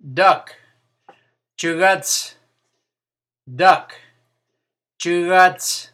duck, chugats, duck, chugats.